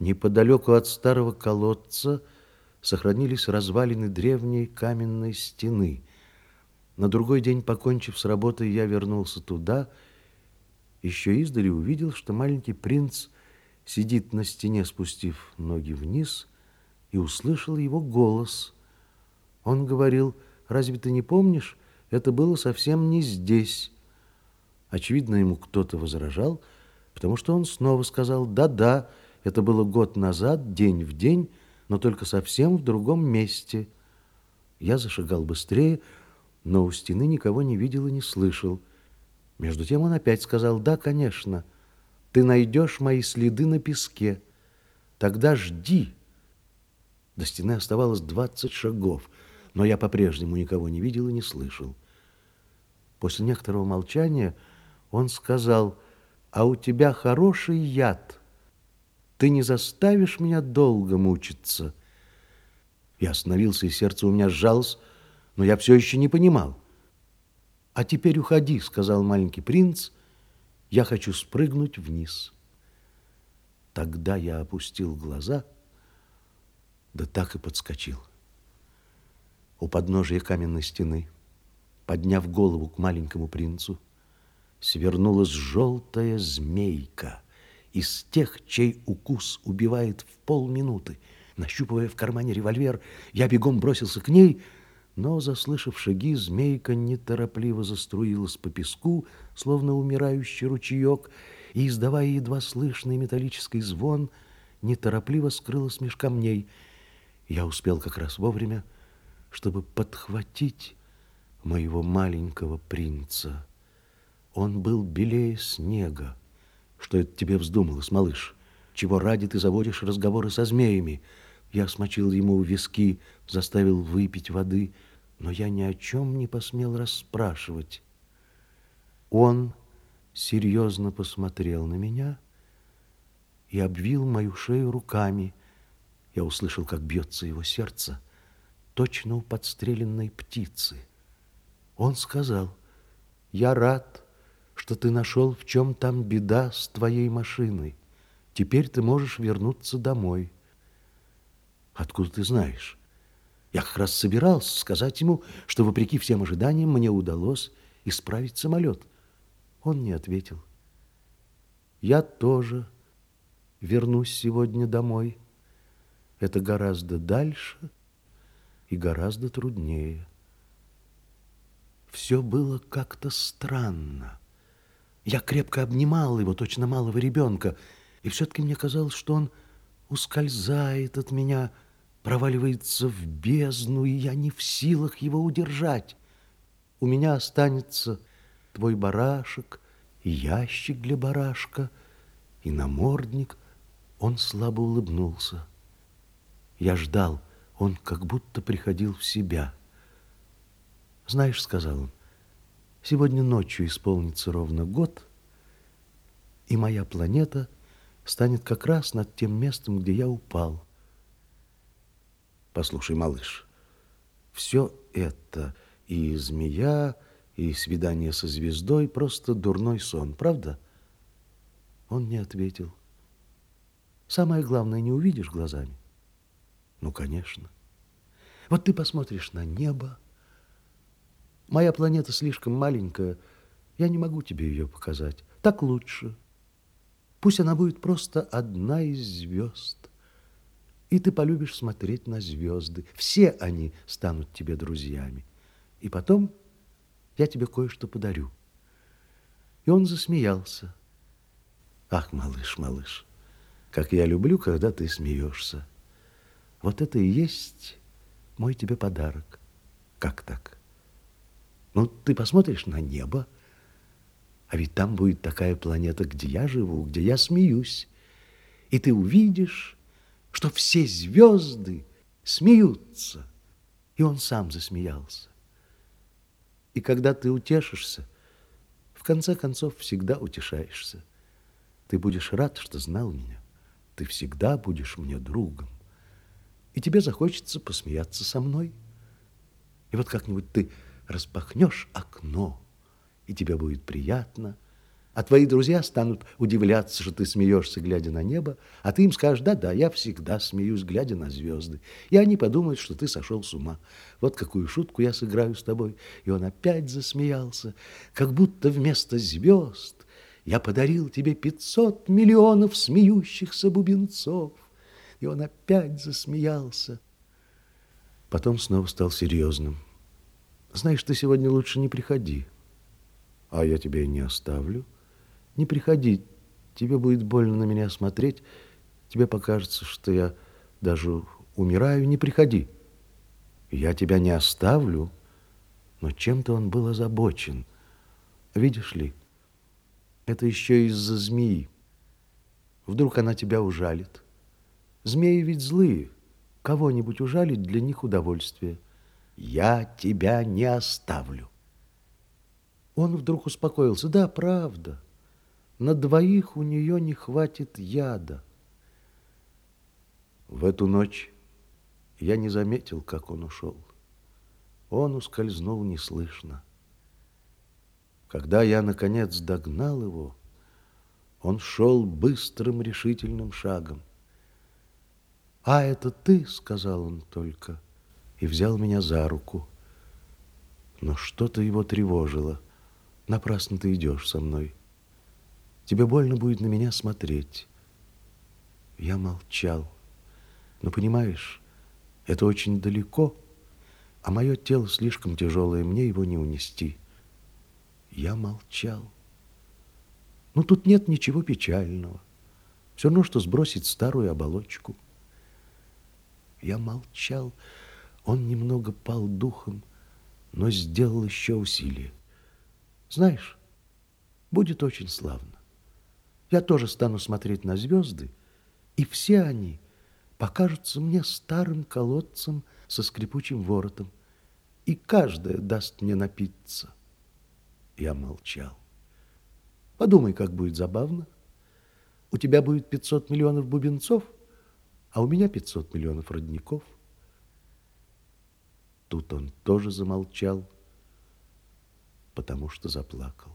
Неподалеку от старого колодца сохранились развалины древней каменной стены. На другой день, покончив с работой, я вернулся туда, еще издали увидел, что маленький принц сидит на стене, спустив ноги вниз, и услышал его голос. Он говорил, разве ты не помнишь, это было совсем не здесь. Очевидно, ему кто-то возражал, потому что он снова сказал «да-да», это было год назад, день в день, но только совсем в другом месте. Я зашагал быстрее, но у стены никого не видел и не слышал. Между тем он опять сказал «да, конечно, ты найдешь мои следы на песке, тогда жди». До стены оставалось двадцать шагов, но я по-прежнему никого не видел и не слышал. После некоторого молчания он сказал, «А у тебя хороший яд. Ты не заставишь меня долго мучиться». Я остановился, и сердце у меня сжалось, но я все еще не понимал. «А теперь уходи», — сказал маленький принц, «я хочу спрыгнуть вниз». Тогда я опустил глаза, да так и подскочил. У подножия каменной стены — подняв голову к маленькому принцу, свернулась желтая змейка из тех, чей укус убивает в полминуты. Нащупывая в кармане револьвер, я бегом бросился к ней, но, заслышав шаги, змейка неторопливо заструилась по песку, словно умирающий ручеек, и, издавая едва слышный металлический звон, неторопливо скрылась меж камней. Я успел как раз вовремя, чтобы подхватить моего маленького принца. Он был белее снега. Что это тебе вздумалось, малыш? Чего ради ты заводишь разговоры со змеями? Я смочил ему виски, заставил выпить воды, но я ни о чем не посмел расспрашивать. Он серьезно посмотрел на меня и обвил мою шею руками. Я услышал, как бьется его сердце, точно у подстреленной птицы. Он сказал, я рад, что ты нашел, в чем там беда с твоей машиной. Теперь ты можешь вернуться домой. Откуда ты знаешь? Я как раз собирался сказать ему, что, вопреки всем ожиданиям, мне удалось исправить самолет. Он не ответил. Я тоже вернусь сегодня домой. Это гораздо дальше и гораздо труднее все было как-то странно. Я крепко обнимал его, точно малого ребенка, и все-таки мне казалось, что он ускользает от меня, проваливается в бездну, и я не в силах его удержать. У меня останется твой барашек, и ящик для барашка, и намордник. Он слабо улыбнулся. Я ждал, он как будто приходил в себя. Знаешь, сказал он, сегодня ночью исполнится ровно год, и моя планета станет как раз над тем местом, где я упал. Послушай, малыш, все это и змея, и свидание со звездой просто дурной сон, правда? Он не ответил. Самое главное, не увидишь глазами. Ну, конечно. Вот ты посмотришь на небо, Моя планета слишком маленькая, я не могу тебе ее показать. Так лучше. Пусть она будет просто одна из звезд. И ты полюбишь смотреть на звезды. Все они станут тебе друзьями. И потом я тебе кое-что подарю. И он засмеялся. Ах, малыш, малыш, как я люблю, когда ты смеешься. Вот это и есть мой тебе подарок. Как так? Ну, ты посмотришь на небо, а ведь там будет такая планета, где я живу, где я смеюсь. И ты увидишь, что все звезды смеются. И он сам засмеялся. И когда ты утешишься, в конце концов всегда утешаешься. Ты будешь рад, что знал меня. Ты всегда будешь мне другом. И тебе захочется посмеяться со мной. И вот как-нибудь ты распахнешь окно, и тебе будет приятно, А твои друзья станут удивляться, что ты смеешься, глядя на небо, а ты им скажешь, да-да, я всегда смеюсь, глядя на звезды. И они подумают, что ты сошел с ума. Вот какую шутку я сыграю с тобой. И он опять засмеялся, как будто вместо звезд я подарил тебе пятьсот миллионов смеющихся бубенцов. И он опять засмеялся. Потом снова стал серьезным. Знаешь, ты сегодня лучше не приходи. А я тебя не оставлю. Не приходи, тебе будет больно на меня смотреть, тебе покажется, что я даже умираю, не приходи. Я тебя не оставлю, но чем-то он был озабочен. Видишь ли, это еще из-за змеи. Вдруг она тебя ужалит. Змеи ведь злые. Кого-нибудь ужалить для них удовольствие. Я тебя не оставлю. Он вдруг успокоился. Да, правда. На двоих у нее не хватит яда. В эту ночь я не заметил, как он ушел. Он ускользнул неслышно. Когда я, наконец, догнал его, он шел быстрым решительным шагом. «А это ты?» — сказал он только, и взял меня за руку. Но что-то его тревожило. Напрасно ты идешь со мной. Тебе больно будет на меня смотреть. Я молчал. Но понимаешь, это очень далеко, а мое тело слишком тяжелое, мне его не унести. Я молчал. Ну, тут нет ничего печального. Все равно, что сбросить старую оболочку. Я молчал. Он немного пал духом, но сделал еще усилие. Знаешь, будет очень славно. Я тоже стану смотреть на звезды, и все они покажутся мне старым колодцем со скрипучим воротом, и каждая даст мне напиться. Я молчал. Подумай, как будет забавно. У тебя будет 500 миллионов бубенцов, а у меня 500 миллионов родников. Тут он тоже замолчал, потому что заплакал.